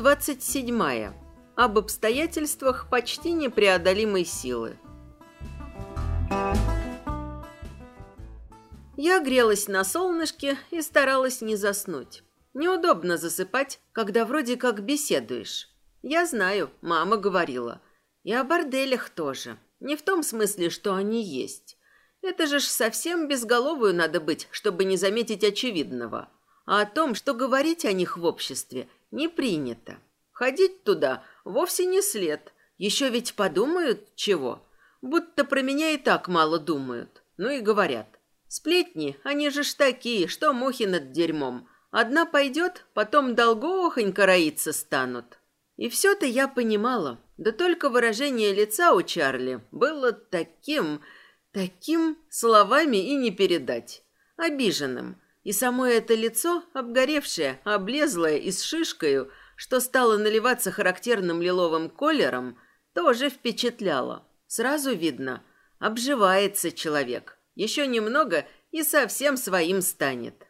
двадцать седьмая. Об обстоятельствах почти непреодолимой силы. Я грелась на солнышке и старалась не заснуть. Неудобно засыпать, когда вроде как беседуешь. Я знаю, мама говорила. И о борделях тоже. Не в том смысле, что они есть. Это же ж совсем безголовую надо быть, чтобы не заметить очевидного. А о том, что говорить о них в обществе не принято. Ходить туда вовсе не след. Еще ведь подумают чего. Будто про меня и так мало думают. Ну и говорят. Сплетни, они же ж такие, что мухи над дерьмом. Одна пойдет, потом долгохонько роиться станут. И все-то я понимала. Да только выражение лица у Чарли было таким, таким словами и не передать. Обиженным. И само это лицо, обгоревшее, облезлое и с шишкою, что стало наливаться характерным лиловым колером, тоже впечатляло. Сразу видно, обживается человек. Еще немного и совсем своим станет.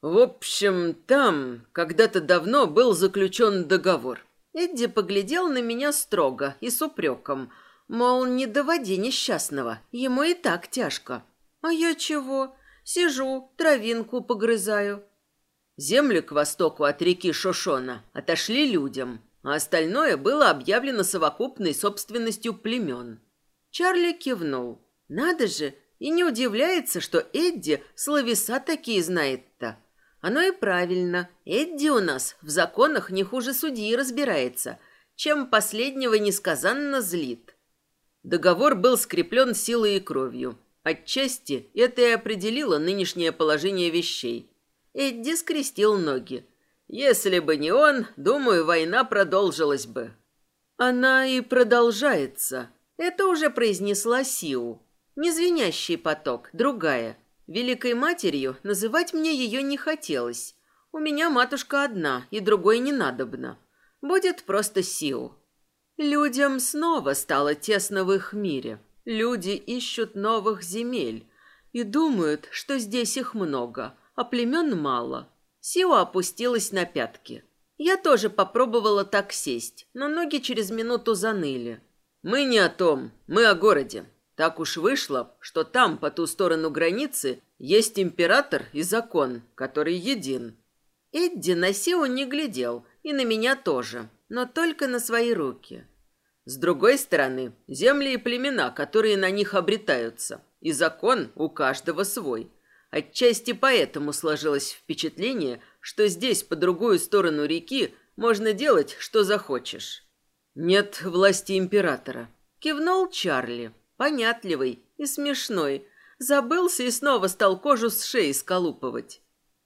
В общем, там когда-то давно был заключен договор. Эдди поглядел на меня строго и с упреком, мол, не доводи несчастного, ему и так тяжко. А я чего? Сижу, травинку погрызаю. Земли к востоку от реки Шошона отошли людям, а остальное было объявлено совокупной собственностью племен. Чарли кивнул. Надо же, и не удивляется, что Эдди словеса такие знает-то. Оно и правильно. Эдди у нас в законах не хуже судьи разбирается, чем последнего несказанно злит. Договор был скреплен силой и кровью. Отчасти это и определило нынешнее положение вещей. Эдди скрестил ноги. Если бы не он, думаю, война продолжилась бы. Она и продолжается. Это уже произнесла Сиу. Не звенящий поток, другая. Великой матерью называть мне ее не хотелось. У меня матушка одна, и другой не надобно. Будет просто Сиу. Людям снова стало тесно в их мире. Люди ищут новых земель и думают, что здесь их много, а племен мало. Сиу опустилась на пятки. Я тоже попробовала так сесть, но ноги через минуту заныли. «Мы не о том, мы о городе. Так уж вышло, что там, по ту сторону границы, есть император и закон, который един. Эдди на Сиу не глядел, и на меня тоже, но только на свои руки. С другой стороны, земли и племена, которые на них обретаются, и закон у каждого свой. Отчасти поэтому сложилось впечатление, что здесь, по другую сторону реки, можно делать, что захочешь. Нет власти императора. Кивнул Чарли понятливый и смешной. Забылся и снова стал кожу с шеи сколупывать.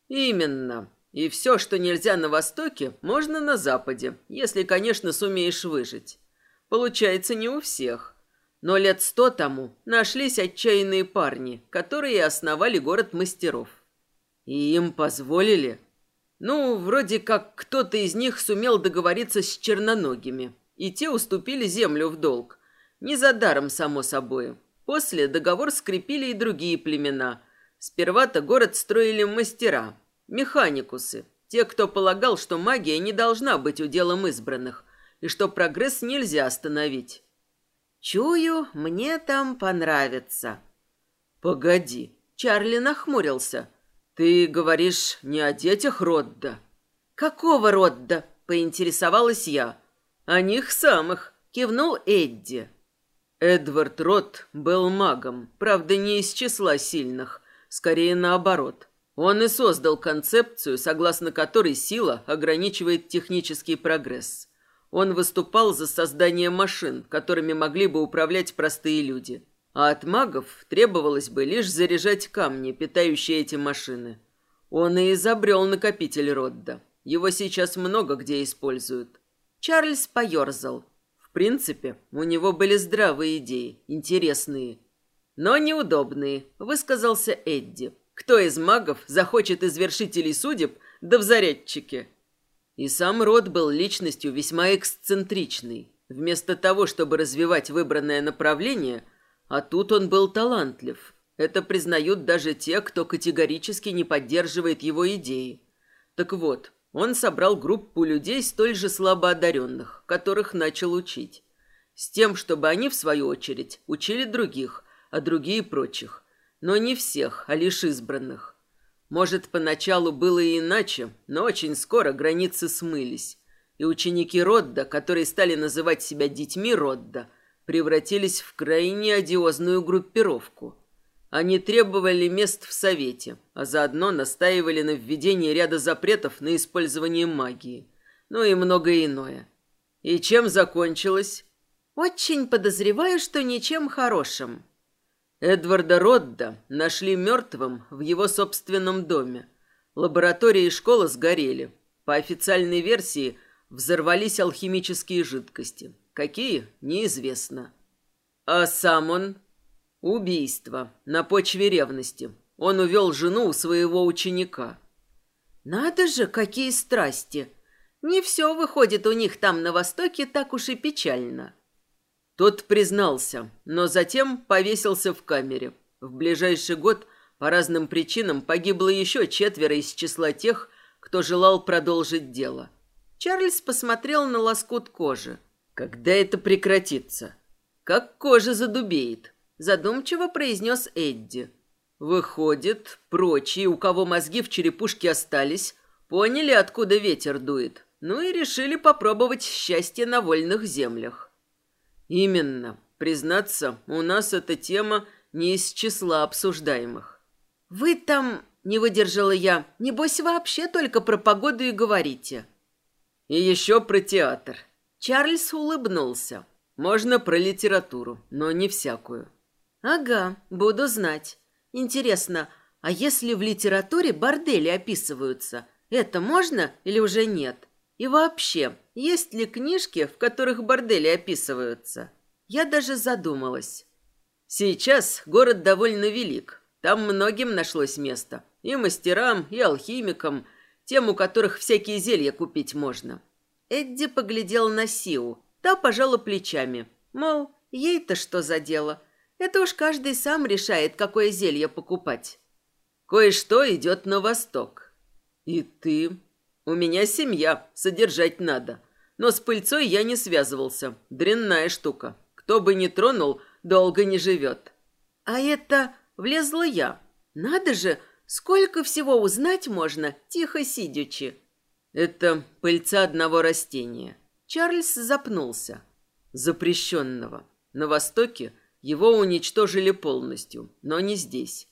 Именно. И все, что нельзя на Востоке, можно на Западе, если, конечно, сумеешь выжить. Получается не у всех. Но лет сто тому нашлись отчаянные парни, которые основали город мастеров. И им позволили. Ну, вроде как кто-то из них сумел договориться с черноногими, и те уступили землю в долг, не за даром, само собой. После договор скрепили и другие племена. Сперва-то город строили мастера, механикусы, те, кто полагал, что магия не должна быть уделом избранных, и что прогресс нельзя остановить. «Чую, мне там понравится». «Погоди», — Чарли нахмурился. «Ты говоришь не о детях Родда?» «Какого Родда?» — поинтересовалась я. «О них самых», — кивнул Эдди. Эдвард Рот был магом, правда, не из числа сильных, скорее наоборот. Он и создал концепцию, согласно которой сила ограничивает технический прогресс. Он выступал за создание машин, которыми могли бы управлять простые люди. А от магов требовалось бы лишь заряжать камни, питающие эти машины. Он и изобрел накопитель Родда. Его сейчас много где используют. Чарльз поерзал принципе, у него были здравые идеи, интересные. Но неудобные, высказался Эдди. Кто из магов захочет извершителей судеб, да в зарядчике? И сам Род был личностью весьма эксцентричной. Вместо того, чтобы развивать выбранное направление, а тут он был талантлив. Это признают даже те, кто категорически не поддерживает его идеи. Так вот, Он собрал группу людей столь же слабо одаренных, которых начал учить. С тем, чтобы они, в свою очередь, учили других, а другие прочих. Но не всех, а лишь избранных. Может, поначалу было и иначе, но очень скоро границы смылись. И ученики Родда, которые стали называть себя детьми Родда, превратились в крайне одиозную группировку – они требовали мест в Совете, а заодно настаивали на введении ряда запретов на использование магии. Ну и многое иное. И чем закончилось? Очень подозреваю, что ничем хорошим. Эдварда Родда нашли мертвым в его собственном доме. Лаборатория и школа сгорели. По официальной версии взорвались алхимические жидкости. Какие? Неизвестно. А сам он Убийство. На почве ревности. Он увел жену у своего ученика. Надо же, какие страсти! Не все выходит у них там на Востоке так уж и печально. Тот признался, но затем повесился в камере. В ближайший год по разным причинам погибло еще четверо из числа тех, кто желал продолжить дело. Чарльз посмотрел на лоскут кожи. Когда это прекратится? Как кожа задубеет? задумчиво произнес Эдди. Выходит, прочие, у кого мозги в черепушке остались, поняли, откуда ветер дует, ну и решили попробовать счастье на вольных землях. Именно. Признаться, у нас эта тема не из числа обсуждаемых. Вы там, не выдержала я, небось вообще только про погоду и говорите. И еще про театр. Чарльз улыбнулся. Можно про литературу, но не всякую. Ага, буду знать. Интересно, а если в литературе бордели описываются, это можно или уже нет? И вообще, есть ли книжки, в которых бордели описываются? Я даже задумалась. Сейчас город довольно велик. Там многим нашлось место. И мастерам, и алхимикам, тем, у которых всякие зелья купить можно. Эдди поглядел на Сиу. Та пожала плечами. Мол, ей-то что за дело? Это уж каждый сам решает, какое зелье покупать. Кое-что идет на восток. И ты? У меня семья, содержать надо. Но с пыльцой я не связывался. Дрянная штука. Кто бы ни тронул, долго не живет. А это влезла я. Надо же, сколько всего узнать можно, тихо сидячи. Это пыльца одного растения. Чарльз запнулся. Запрещенного. На востоке его уничтожили полностью, но не здесь.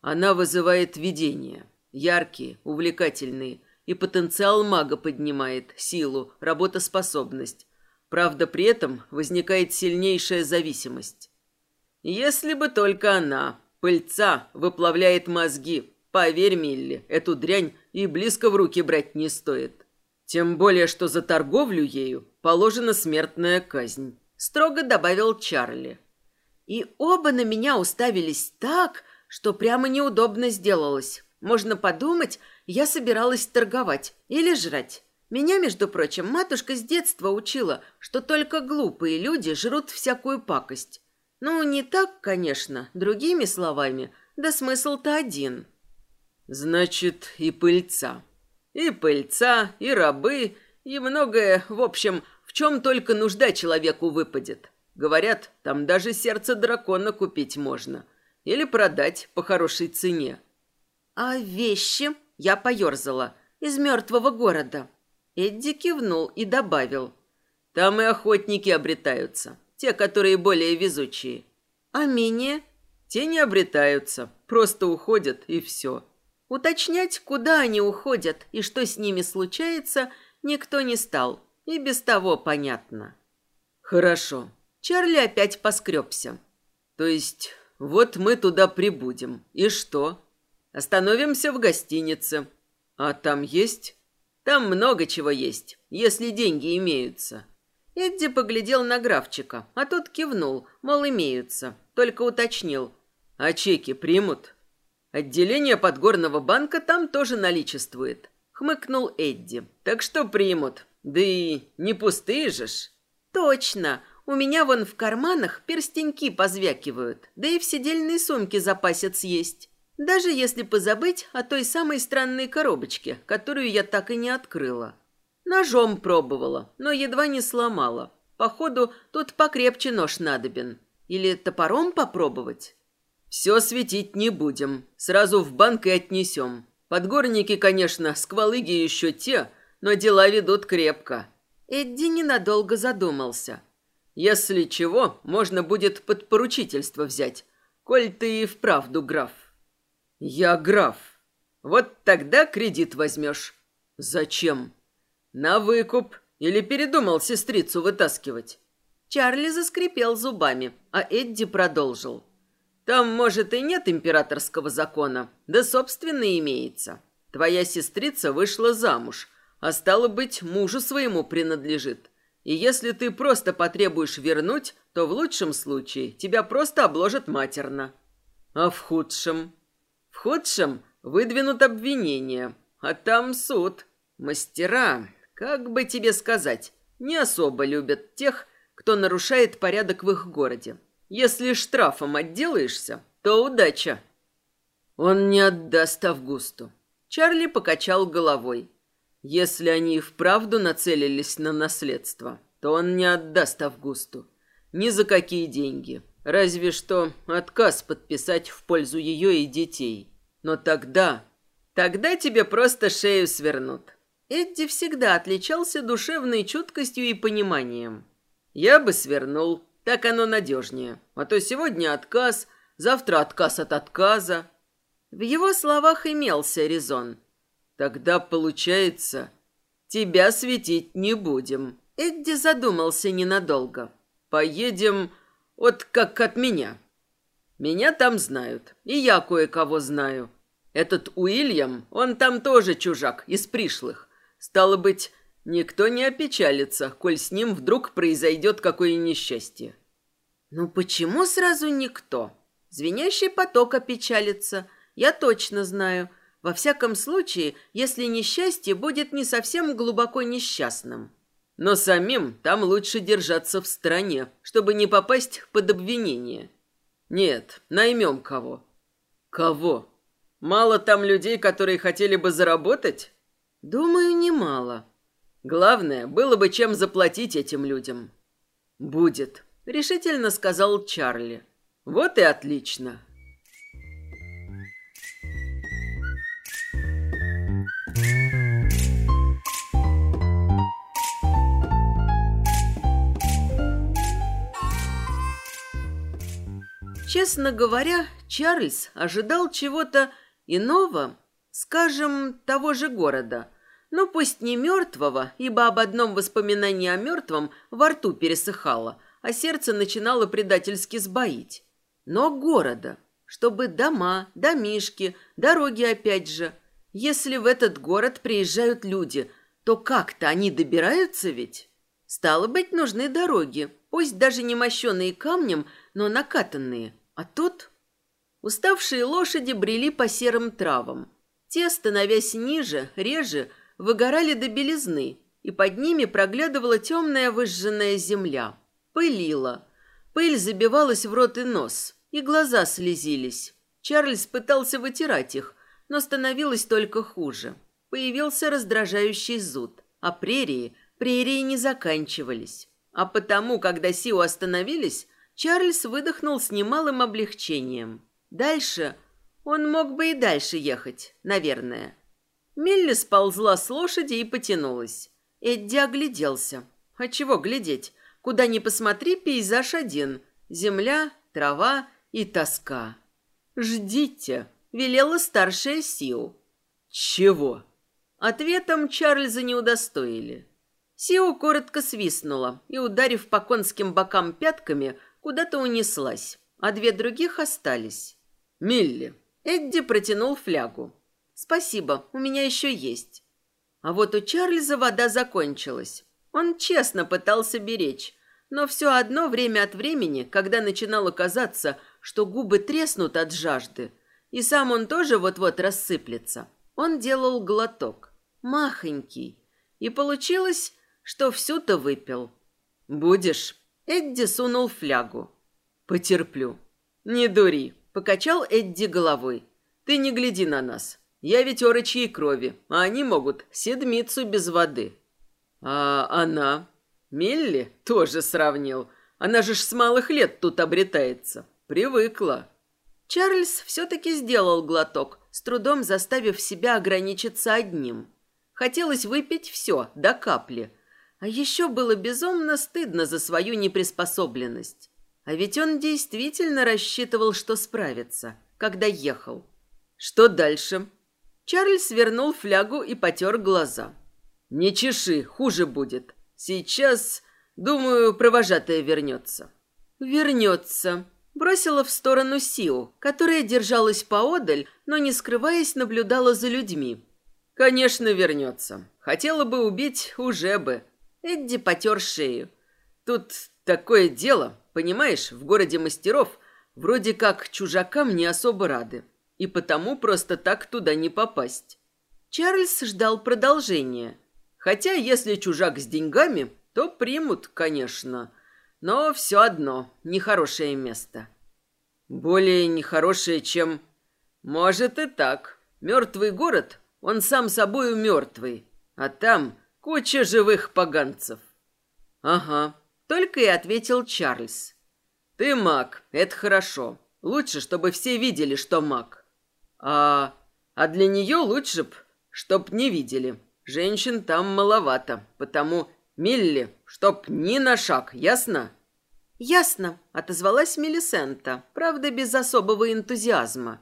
Она вызывает видения. Яркие, увлекательные. И потенциал мага поднимает, силу, работоспособность. Правда, при этом возникает сильнейшая зависимость. Если бы только она, пыльца, выплавляет мозги. Поверь, Милли, эту дрянь и близко в руки брать не стоит. Тем более, что за торговлю ею положена смертная казнь. Строго добавил Чарли. И оба на меня уставились так, что прямо неудобно сделалось. Можно подумать, я собиралась торговать или жрать. Меня, между прочим, матушка с детства учила, что только глупые люди жрут всякую пакость. Ну, не так, конечно, другими словами, да смысл-то один. Значит, и пыльца. И пыльца, и рабы, и многое, в общем, в чем только нужда человеку выпадет. Говорят, там даже сердце дракона купить можно. Или продать по хорошей цене. А вещи я поерзала из мертвого города. Эдди кивнул и добавил. Там и охотники обретаются. Те, которые более везучие. А менее? Те не обретаются. Просто уходят и все. Уточнять, куда они уходят и что с ними случается, никто не стал. И без того понятно. Хорошо. Чарли опять поскребся. То есть, вот мы туда прибудем. И что? Остановимся в гостинице. А там есть? Там много чего есть, если деньги имеются. Эдди поглядел на графчика, а тот кивнул, мол, имеются. Только уточнил. А чеки примут? Отделение подгорного банка там тоже наличествует. Хмыкнул Эдди. Так что примут. Да и не пустые же ж. Точно. У меня вон в карманах перстеньки позвякивают, да и в сидельной сумке запасец есть. Даже если позабыть о той самой странной коробочке, которую я так и не открыла. Ножом пробовала, но едва не сломала. Походу, тут покрепче нож надобен. Или топором попробовать? Все светить не будем. Сразу в банк и отнесем. Подгорники, конечно, сквалыги еще те, но дела ведут крепко. Эдди ненадолго задумался. Если чего, можно будет под поручительство взять, коль ты и вправду граф. Я граф. Вот тогда кредит возьмешь. Зачем? На выкуп. Или передумал сестрицу вытаскивать? Чарли заскрипел зубами, а Эдди продолжил. Там, может, и нет императорского закона, да собственно имеется. Твоя сестрица вышла замуж, а стало быть, мужу своему принадлежит. И если ты просто потребуешь вернуть, то в лучшем случае тебя просто обложат матерно. А в худшем? В худшем выдвинут обвинения, а там суд. Мастера, как бы тебе сказать, не особо любят тех, кто нарушает порядок в их городе. Если штрафом отделаешься, то удача. Он не отдаст Августу. Чарли покачал головой. Если они и вправду нацелились на наследство, то он не отдаст Августу. Ни за какие деньги. Разве что отказ подписать в пользу ее и детей. Но тогда... Тогда тебе просто шею свернут. Эдди всегда отличался душевной чуткостью и пониманием. Я бы свернул, так оно надежнее. А то сегодня отказ, завтра отказ от отказа. В его словах имелся резон. Тогда получается, тебя светить не будем. Эдди задумался ненадолго. Поедем вот как от меня. Меня там знают, и я кое-кого знаю. Этот Уильям, он там тоже чужак, из пришлых. Стало быть, никто не опечалится, коль с ним вдруг произойдет какое несчастье. Ну почему сразу никто? Звенящий поток опечалится, я точно знаю – во всяком случае, если несчастье будет не совсем глубоко несчастным. Но самим там лучше держаться в стороне, чтобы не попасть под обвинение. Нет, наймем кого. Кого? Мало там людей, которые хотели бы заработать? Думаю, немало. Главное, было бы чем заплатить этим людям. Будет, решительно сказал Чарли. Вот и отлично. Честно говоря, Чарльз ожидал чего-то иного, скажем, того же города. Но пусть не мертвого, ибо об одном воспоминании о мертвом во рту пересыхало, а сердце начинало предательски сбоить. Но города, чтобы дома, домишки, дороги опять же. Если в этот город приезжают люди, то как-то они добираются ведь? Стало быть, нужны дороги, пусть даже не мощенные камнем, но накатанные – а тут уставшие лошади брели по серым травам. Те, становясь ниже, реже, выгорали до белизны, и под ними проглядывала темная выжженная земля. Пылила. Пыль забивалась в рот и нос, и глаза слезились. Чарльз пытался вытирать их, но становилось только хуже. Появился раздражающий зуд, а прерии, прерии не заканчивались. А потому, когда Сиу остановились, Чарльз выдохнул с немалым облегчением. Дальше он мог бы и дальше ехать, наверное. Милли сползла с лошади и потянулась. Эдди огляделся. А чего глядеть? Куда ни посмотри, пейзаж один. Земля, трава и тоска. «Ждите», — велела старшая Сиу. «Чего?» Ответом Чарльза не удостоили. Сиу коротко свистнула и, ударив по конским бокам пятками, куда-то унеслась, а две других остались. «Милли!» Эдди протянул флягу. «Спасибо, у меня еще есть». А вот у Чарльза вода закончилась. Он честно пытался беречь, но все одно время от времени, когда начинало казаться, что губы треснут от жажды, и сам он тоже вот-вот рассыплется, он делал глоток, махонький, и получилось, что всю-то выпил. «Будешь?» Эдди сунул флягу. «Потерплю». «Не дури», — покачал Эдди головой. Ты не гляди на нас. Я ведь орочьей крови, а они могут седмицу без воды. А она? Милли тоже сравнил. Она же ж с малых лет тут обретается. Привыкла. Чарльз все-таки сделал глоток, с трудом заставив себя ограничиться одним. Хотелось выпить все, до капли. А еще было безумно стыдно за свою неприспособленность. А ведь он действительно рассчитывал, что справится, когда ехал. Что дальше? Чарльз вернул флягу и потер глаза. Не чеши, хуже будет. Сейчас, думаю, провожатая вернется. Вернется. Бросила в сторону Сиу, которая держалась поодаль, но, не скрываясь, наблюдала за людьми. Конечно, вернется. Хотела бы убить, уже бы. Эдди потер шею. Тут такое дело, понимаешь, в городе мастеров вроде как чужакам не особо рады, и потому просто так туда не попасть. Чарльз ждал продолжения. Хотя, если чужак с деньгами, то примут, конечно, но все одно нехорошее место. Более нехорошее, чем... Может и так. Мертвый город, он сам собою мертвый, а там куча живых поганцев. Ага, только и ответил Чарльз. Ты маг, это хорошо. Лучше, чтобы все видели, что маг. А, а для нее лучше б, чтоб не видели. Женщин там маловато, потому Милли, чтоб ни на шаг, ясно? Ясно, отозвалась Мелисента, правда, без особого энтузиазма.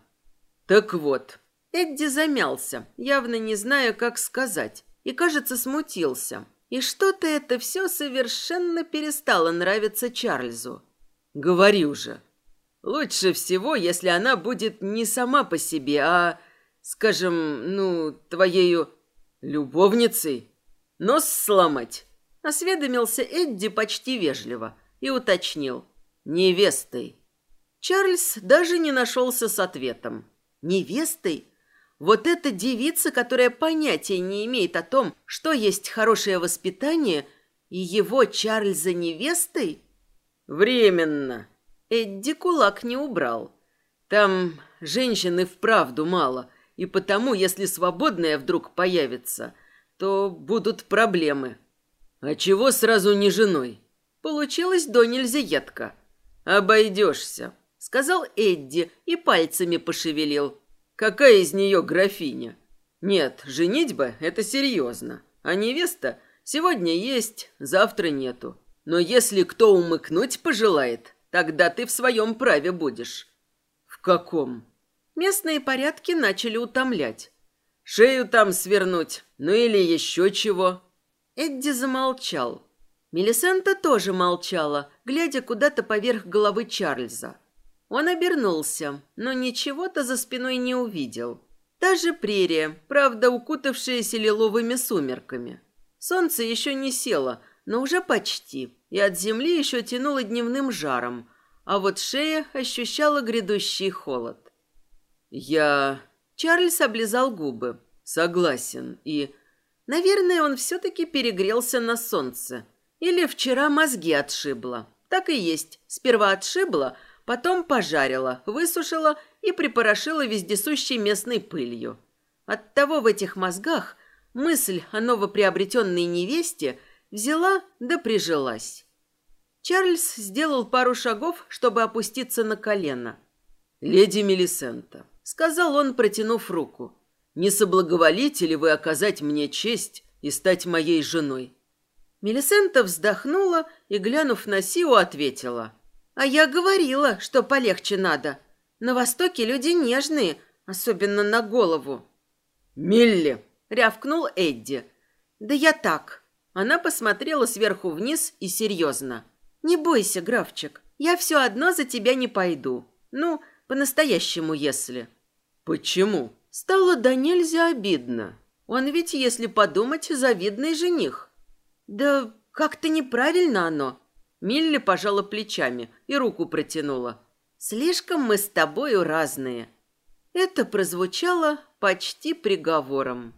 Так вот. Эдди замялся, явно не зная, как сказать, и, кажется, смутился. И что-то это все совершенно перестало нравиться Чарльзу. Говори уже. Лучше всего, если она будет не сама по себе, а, скажем, ну, твоею любовницей. Нос сломать. Осведомился Эдди почти вежливо и уточнил. Невестой. Чарльз даже не нашелся с ответом. Невестой? Вот эта девица, которая понятия не имеет о том, что есть хорошее воспитание, и его Чарльза невестой? Временно. Эдди кулак не убрал. Там женщины вправду мало, и потому, если свободная вдруг появится, то будут проблемы. А чего сразу не женой? Получилось до нельзя едко. Обойдешься, сказал Эдди и пальцами пошевелил. Какая из нее графиня? Нет, женитьба – это серьезно. А невеста сегодня есть, завтра нету. Но если кто умыкнуть пожелает, тогда ты в своем праве будешь. В каком? Местные порядки начали утомлять. Шею там свернуть, ну или еще чего. Эдди замолчал. Мелисента тоже молчала, глядя куда-то поверх головы Чарльза. Он обернулся, но ничего-то за спиной не увидел. Та же прерия, правда, укутавшаяся лиловыми сумерками. Солнце еще не село, но уже почти, и от земли еще тянуло дневным жаром, а вот шея ощущала грядущий холод. «Я...» Чарльз облизал губы. «Согласен, и...» Наверное, он все-таки перегрелся на солнце. Или вчера мозги отшибло. Так и есть. Сперва отшибло, Потом пожарила, высушила и припорошила вездесущей местной пылью. Оттого в этих мозгах мысль о новоприобретенной невесте взяла да прижилась. Чарльз сделал пару шагов, чтобы опуститься на колено. «Леди Мелисента», — сказал он, протянув руку, — «не соблаговолите ли вы оказать мне честь и стать моей женой?» Мелисента вздохнула и, глянув на Сиу, ответила — а я говорила, что полегче надо. На Востоке люди нежные, особенно на голову. «Милли!» — рявкнул Эдди. «Да я так». Она посмотрела сверху вниз и серьезно. «Не бойся, графчик, я все одно за тебя не пойду. Ну, по-настоящему, если». «Почему?» Стало да нельзя обидно. Он ведь, если подумать, завидный жених. Да как-то неправильно оно. Милли пожала плечами и руку протянула. «Слишком мы с тобою разные». Это прозвучало почти приговором.